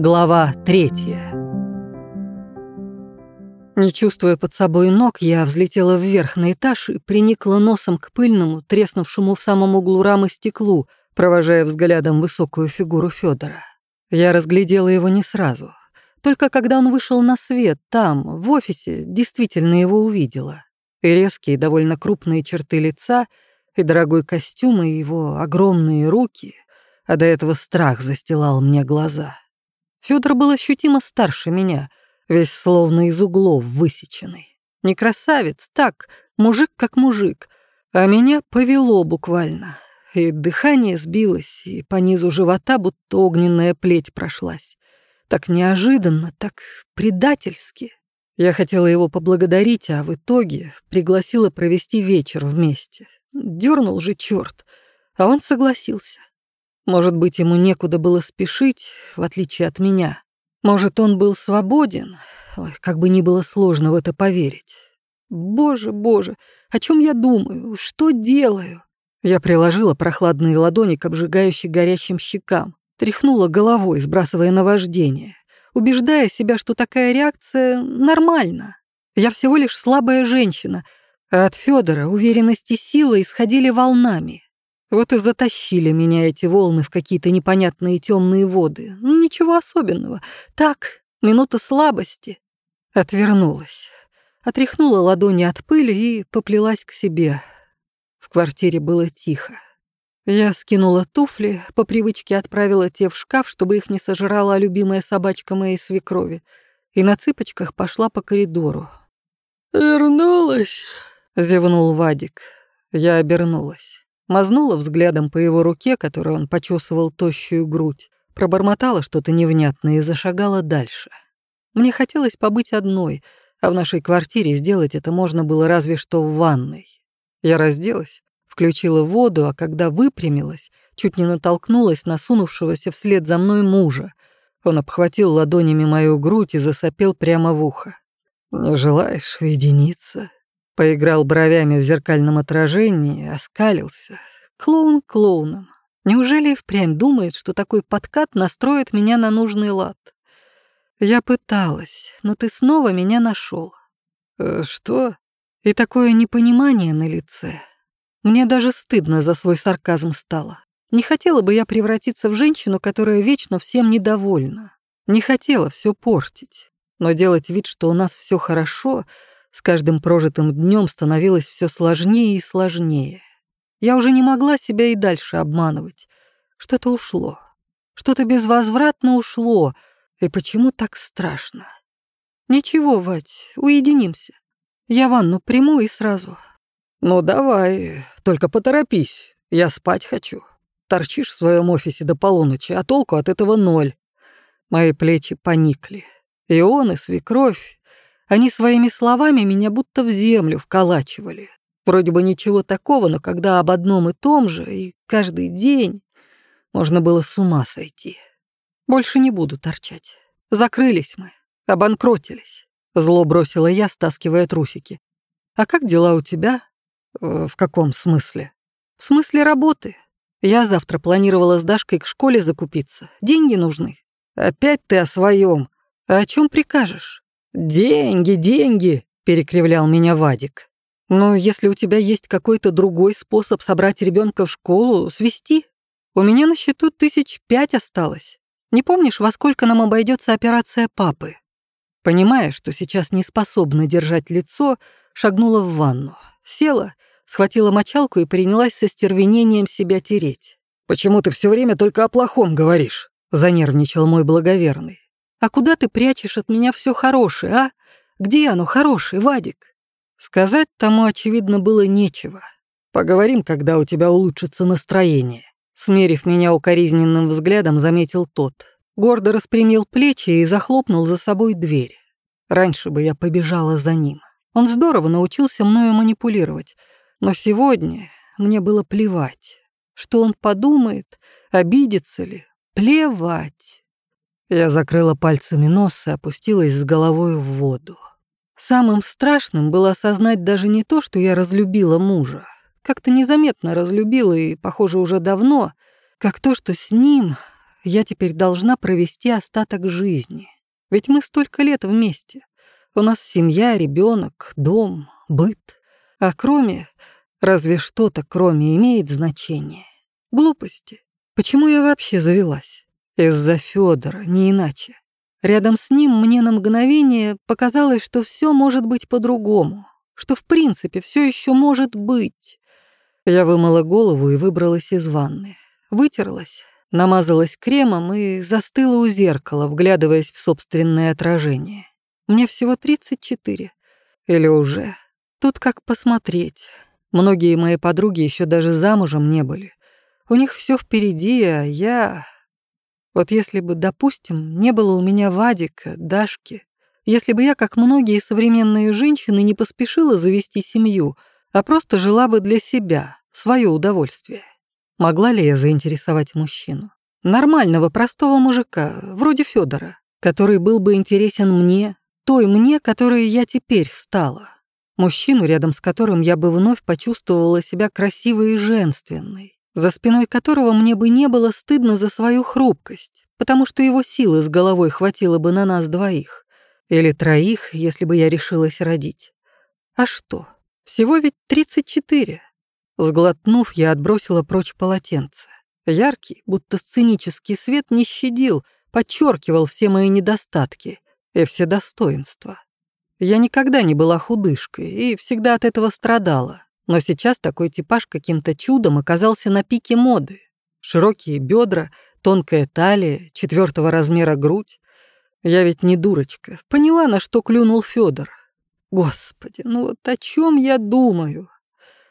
Глава третья. Не чувствуя под собой ног, я взлетела вверх на этаж и приникла носом к пыльному, треснувшему в самом углу рамы стеклу, провожая взглядом высокую фигуру Федора. Я разглядела его не сразу. Только когда он вышел на свет, там, в офисе, действительно его увидела. И резкие, довольно крупные черты лица, и дорогой костюм, и его огромные руки, а до этого страх застилал мне глаза. Федор был ощутимо старше меня, весь словно из углов высеченный. Не красавец, так, мужик как мужик, а меня повело буквально. И дыхание сбилось, и по низу живота будто огненная плеть прошлась. Так неожиданно, так предательски. Я хотела его поблагодарить, а в итоге пригласила провести вечер вместе. Дёрнул же чёрт, а он согласился. Может быть, ему некуда было спешить, в отличие от меня. Может, он был свободен. Ой, как бы ни было сложно в это поверить. Боже, боже, о чем я думаю? Что делаю? Я приложила прохладные ладони к обжигающей горящим щекам, тряхнула головой, сбрасывая наваждение, убеждая себя, что такая реакция нормальна. Я всего лишь слабая женщина, а от Федора уверенность и сила исходили волнами. Вот и затащили меня эти волны в какие-то непонятные темные воды. Ничего особенного. Так, минута слабости. Отвернулась. Отряхнула ладони от пыли и поплелась к себе. В квартире было тихо. Я скинула туфли, по привычке отправила те в шкаф, чтобы их не сожрала любимая собачка моей свекрови, и на цыпочках пошла по коридору. «Вернулась?» — зевнул Вадик. Я обернулась. Мазнула взглядом по его руке, которой он почесывал тощую грудь, пробормотала что-то невнятное и зашагала дальше. Мне хотелось побыть одной, а в нашей квартире сделать это можно было разве что в ванной. Я разделась, включила воду, а когда выпрямилась, чуть не натолкнулась на сунувшегося вслед за мной мужа. Он обхватил ладонями мою грудь и засопел прямо в ухо. «Не желаешь уединиться?» Поиграл бровями в зеркальном отражении, оскалился. Клоун клоуном. Неужели впрямь думает, что такой подкат настроит меня на нужный лад? Я пыталась, но ты снова меня нашел. Э, что? И такое непонимание на лице. Мне даже стыдно за свой сарказм стало. Не хотела бы я превратиться в женщину, которая вечно всем недовольна. Не хотела все портить. Но делать вид, что у нас все хорошо, с каждым прожитым днем становилось все сложнее и сложнее. Я уже не могла себя и дальше обманывать. Что-то ушло. Что-то безвозвратно ушло. И почему так страшно? Ничего, Вать, уединимся. Я ванну приму и сразу. Ну давай, только поторопись. Я спать хочу. Торчишь в своем офисе до полуночи, а толку от этого ноль. Мои плечи поникли. И он, и свекровь, они своими словами меня будто в землю вколачивали. Вроде бы ничего такого, но когда об одном и том же, и каждый день, можно было с ума сойти. Больше не буду торчать. Закрылись мы, обанкротились. Зло бросила я, стаскивая трусики. А как дела у тебя? Э, в каком смысле? В смысле работы. Я завтра планировала с Дашкой к школе закупиться. Деньги нужны. Опять ты о своем. А о чем прикажешь? «Деньги, деньги!» — перекривлял меня Вадик. «Ну, если у тебя есть какой-то другой способ собрать ребенка в школу, свести. У меня на счету тысяч пять осталось. Не помнишь, во сколько нам обойдется операция папы?» Понимая, что сейчас не способна держать лицо, шагнула в ванну. Села, схватила мочалку и принялась со стервенением себя тереть. «Почему ты все время только о плохом говоришь?» — занервничал мой благоверный. А куда ты прячешь от меня все хорошее, а? Где оно хорошее, Вадик? Сказать тому, очевидно, было нечего. Поговорим, когда у тебя улучшится настроение. Смерив меня укоризненным взглядом, заметил тот. Гордо распрямил плечи и захлопнул за собой дверь. Раньше бы я побежала за ним. Он здорово научился мною манипулировать. Но сегодня мне было плевать. Что он подумает, обидится ли, плевать. Я закрыла пальцами нос и опустилась с головой в воду. Самым страшным было осознать даже не то, что я разлюбила мужа. Как-то незаметно разлюбила и, похоже, уже давно, как то, что с ним я теперь должна провести остаток жизни. Ведь мы столько лет вместе. У нас семья, ребенок, дом, быт. А кроме... Разве что-то кроме имеет значение? Глупости. Почему я вообще завелась? Из-за Федора, не иначе. Рядом с ним мне на мгновение показалось, что все может быть по-другому, что в принципе все еще может быть. Я вымыла голову и выбралась из ванны. Вытерлась, намазалась кремом и застыла у зеркала, вглядываясь в собственное отражение. Мне всего 34. Или уже. Тут как посмотреть. Многие мои подруги еще даже замужем не были. У них все впереди, а я... Вот если бы, допустим, не было у меня Вадика, Дашки, если бы я, как многие современные женщины, не поспешила завести семью, а просто жила бы для себя, в свое удовольствие, могла ли я заинтересовать мужчину? Нормального, простого мужика, вроде Федора, который был бы интересен мне, той мне, которой я теперь стала. Мужчину, рядом с которым я бы вновь почувствовала себя красивой и женственной за спиной которого мне бы не было стыдно за свою хрупкость, потому что его силы с головой хватило бы на нас двоих. Или троих, если бы я решилась родить. А что? Всего ведь 34. Сглотнув, я отбросила прочь полотенце. Яркий, будто сценический свет не щадил, подчеркивал все мои недостатки и все достоинства. Я никогда не была худышкой и всегда от этого страдала. Но сейчас такой типаж каким-то чудом оказался на пике моды. Широкие бедра, тонкая талия, четвертого размера грудь. Я ведь не дурочка. Поняла, на что клюнул Федор. Господи, ну вот о чем я думаю?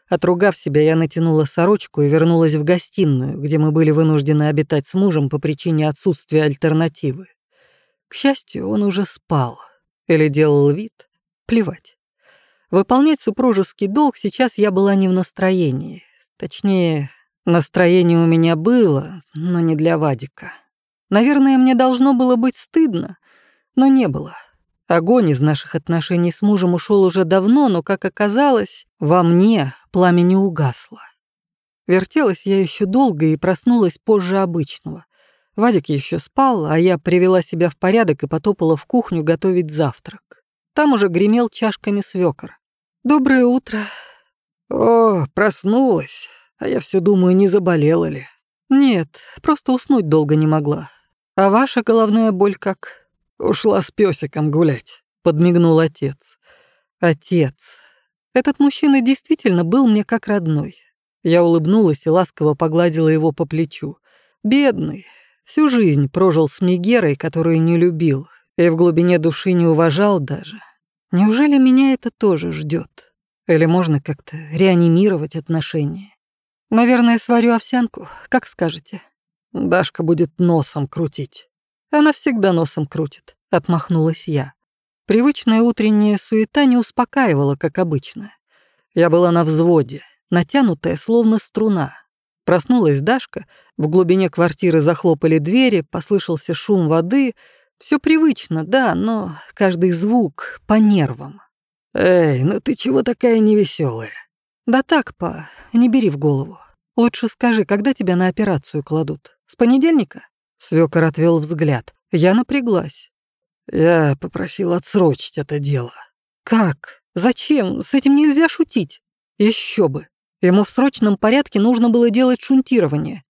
Отругав себя, я натянула сорочку и вернулась в гостиную, где мы были вынуждены обитать с мужем по причине отсутствия альтернативы. К счастью, он уже спал. Или делал вид. Плевать. Выполнять супружеский долг сейчас я была не в настроении. Точнее, настроение у меня было, но не для Вадика. Наверное, мне должно было быть стыдно, но не было. Огонь из наших отношений с мужем ушел уже давно, но, как оказалось, во мне пламя не угасло. Вертелась я еще долго и проснулась позже обычного. Вадик еще спал, а я привела себя в порядок и потопала в кухню готовить завтрак. Там уже гремел чашками свёкор. «Доброе утро». «О, проснулась. А я все думаю, не заболела ли?» «Нет, просто уснуть долго не могла. А ваша головная боль как?» «Ушла с песиком гулять», — подмигнул отец. «Отец. Этот мужчина действительно был мне как родной». Я улыбнулась и ласково погладила его по плечу. «Бедный. Всю жизнь прожил с Мегерой, которую не любил, и в глубине души не уважал даже. Неужели меня это тоже ждет? Или можно как-то реанимировать отношения? Наверное, сварю овсянку, как скажете. Дашка будет носом крутить. Она всегда носом крутит, отмахнулась я. Привычная утренняя суета не успокаивала, как обычно. Я была на взводе, натянутая, словно струна. Проснулась Дашка, в глубине квартиры захлопали двери, послышался шум воды — все привычно, да, но каждый звук по нервам. Эй, ну ты чего такая невеселая? Да так, па, не бери в голову. Лучше скажи, когда тебя на операцию кладут? С понедельника? Свёкор отвел взгляд. Я напряглась. Я попросил отсрочить это дело. Как? Зачем? С этим нельзя шутить. Еще бы. Ему в срочном порядке нужно было делать шунтирование.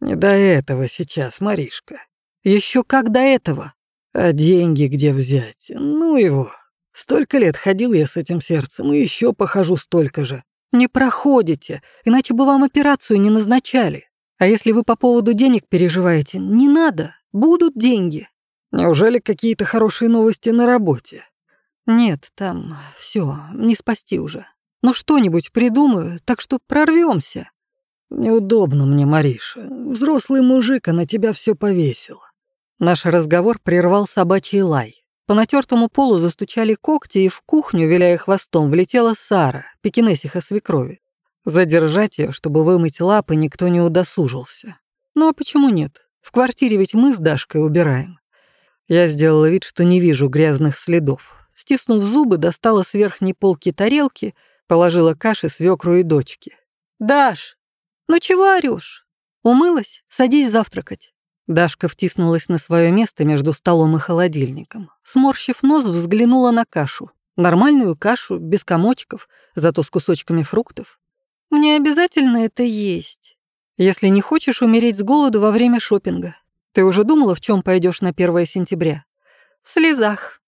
Не до этого сейчас, Маришка. Еще как до этого. А деньги где взять? Ну его. Столько лет ходил я с этим сердцем, и еще похожу столько же. Не проходите, иначе бы вам операцию не назначали. А если вы по поводу денег переживаете, не надо, будут деньги. Неужели какие-то хорошие новости на работе? Нет, там все, не спасти уже. Ну что-нибудь придумаю, так что прорвемся. Неудобно мне, Мариша. Взрослый мужик, а на тебя все повесил. Наш разговор прервал собачий лай. По натертому полу застучали когти, и в кухню, виляя хвостом, влетела Сара, пекинесиха свекрови. Задержать ее, чтобы вымыть лапы, никто не удосужился. Ну а почему нет? В квартире ведь мы с Дашкой убираем. Я сделала вид, что не вижу грязных следов. Стиснув зубы, достала с верхней полки тарелки, положила каши свекру и дочке. «Даш, ну чего орёшь? Умылась? Садись завтракать». Дашка втиснулась на свое место между столом и холодильником. Сморщив нос, взглянула на кашу. Нормальную кашу, без комочков, зато с кусочками фруктов. «Мне обязательно это есть, если не хочешь умереть с голоду во время шопинга. Ты уже думала, в чем пойдешь на 1 сентября?» «В слезах».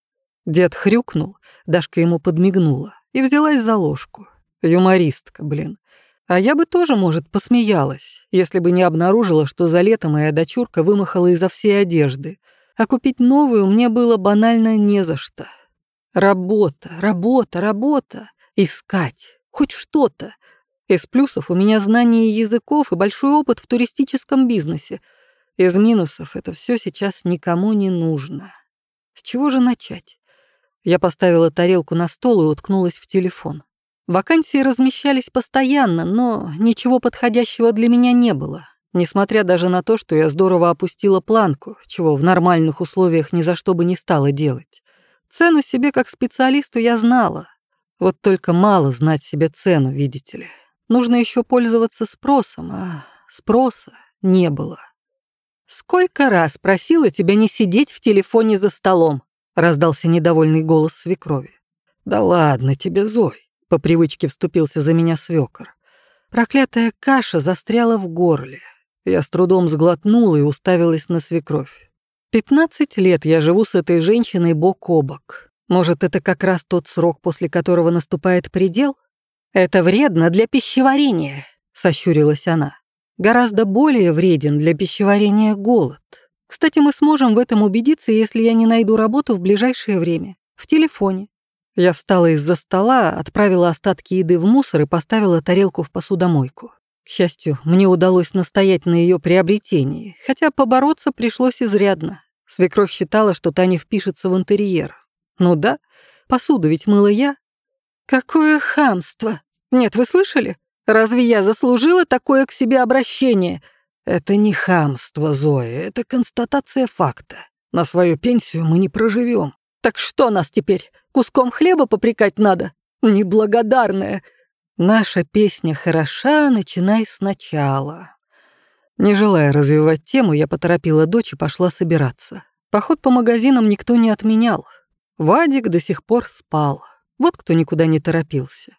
Дед хрюкнул, Дашка ему подмигнула и взялась за ложку. Юмористка, блин. А я бы тоже, может, посмеялась, если бы не обнаружила, что за лето моя дочурка вымахала изо всей одежды, а купить новую мне было банально не за что. Работа, работа, работа. Искать. Хоть что-то. Из плюсов у меня знание языков и большой опыт в туристическом бизнесе. Из минусов это все сейчас никому не нужно. С чего же начать? Я поставила тарелку на стол и уткнулась в телефон. Вакансии размещались постоянно, но ничего подходящего для меня не было, несмотря даже на то, что я здорово опустила планку, чего в нормальных условиях ни за что бы не стала делать. Цену себе как специалисту я знала. Вот только мало знать себе цену, видите ли. Нужно еще пользоваться спросом, а спроса не было. «Сколько раз просила тебя не сидеть в телефоне за столом?» — раздался недовольный голос свекрови. «Да ладно тебе, Зой!» По привычке вступился за меня свёкор. Проклятая каша застряла в горле. Я с трудом сглотнула и уставилась на свекровь. Пятнадцать лет я живу с этой женщиной бок о бок. Может, это как раз тот срок, после которого наступает предел? Это вредно для пищеварения, сощурилась она. Гораздо более вреден для пищеварения голод. Кстати, мы сможем в этом убедиться, если я не найду работу в ближайшее время. В телефоне. Я встала из-за стола, отправила остатки еды в мусор и поставила тарелку в посудомойку. К счастью, мне удалось настоять на ее приобретении, хотя побороться пришлось изрядно. Свекровь считала, что Таня впишется в интерьер. Ну да, посуду ведь мыла я. Какое хамство! Нет, вы слышали? Разве я заслужила такое к себе обращение? Это не хамство, Зоя, это констатация факта. На свою пенсию мы не проживем. Так что нас теперь, куском хлеба попрекать надо? Неблагодарная. Наша песня хороша, начинай сначала. Не желая развивать тему, я поторопила дочь и пошла собираться. Поход по магазинам никто не отменял. Вадик до сих пор спал. Вот кто никуда не торопился.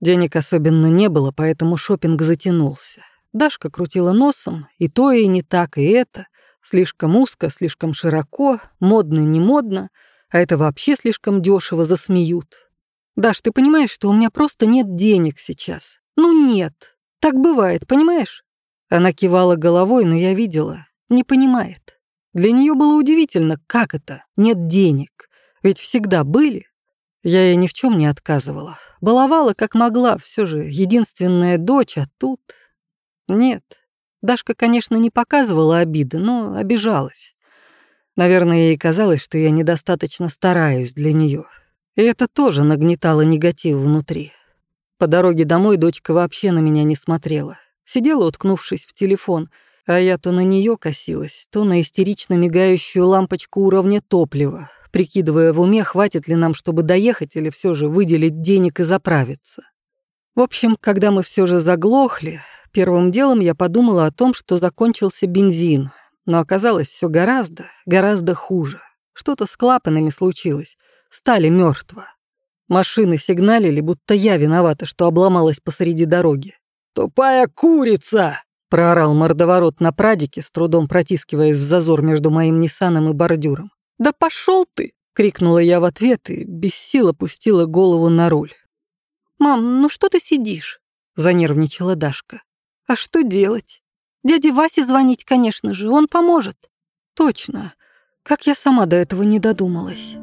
Денег особенно не было, поэтому шопинг затянулся. Дашка крутила носом, и то, и не так, и это. Слишком узко, слишком широко, модно, не модно — а это вообще слишком дешево засмеют. Даш, ты понимаешь, что у меня просто нет денег сейчас? Ну нет. Так бывает, понимаешь? Она кивала головой, но я видела, не понимает. Для нее было удивительно, как это, нет денег. Ведь всегда были. Я ей ни в чем не отказывала. Баловала, как могла, все же единственная дочь, а тут... Нет. Дашка, конечно, не показывала обиды, но обижалась. Наверное, ей казалось, что я недостаточно стараюсь для нее. И это тоже нагнетало негатив внутри. По дороге домой дочка вообще на меня не смотрела. Сидела, уткнувшись в телефон, а я то на нее косилась, то на истерично мигающую лампочку уровня топлива, прикидывая в уме, хватит ли нам, чтобы доехать или все же выделить денег и заправиться. В общем, когда мы все же заглохли, первым делом я подумала о том, что закончился бензин, но оказалось все гораздо, гораздо хуже. Что-то с клапанами случилось. Стали мертво. Машины сигналили, будто я виновата, что обломалась посреди дороги. «Тупая курица!» — проорал мордоворот на прадике, с трудом протискиваясь в зазор между моим Ниссаном и бордюром. «Да пошел ты!» — крикнула я в ответ и без сил опустила голову на руль. «Мам, ну что ты сидишь?» — занервничала Дашка. «А что делать? Дяде Васе звонить, конечно же, он поможет. Точно. Как я сама до этого не додумалась.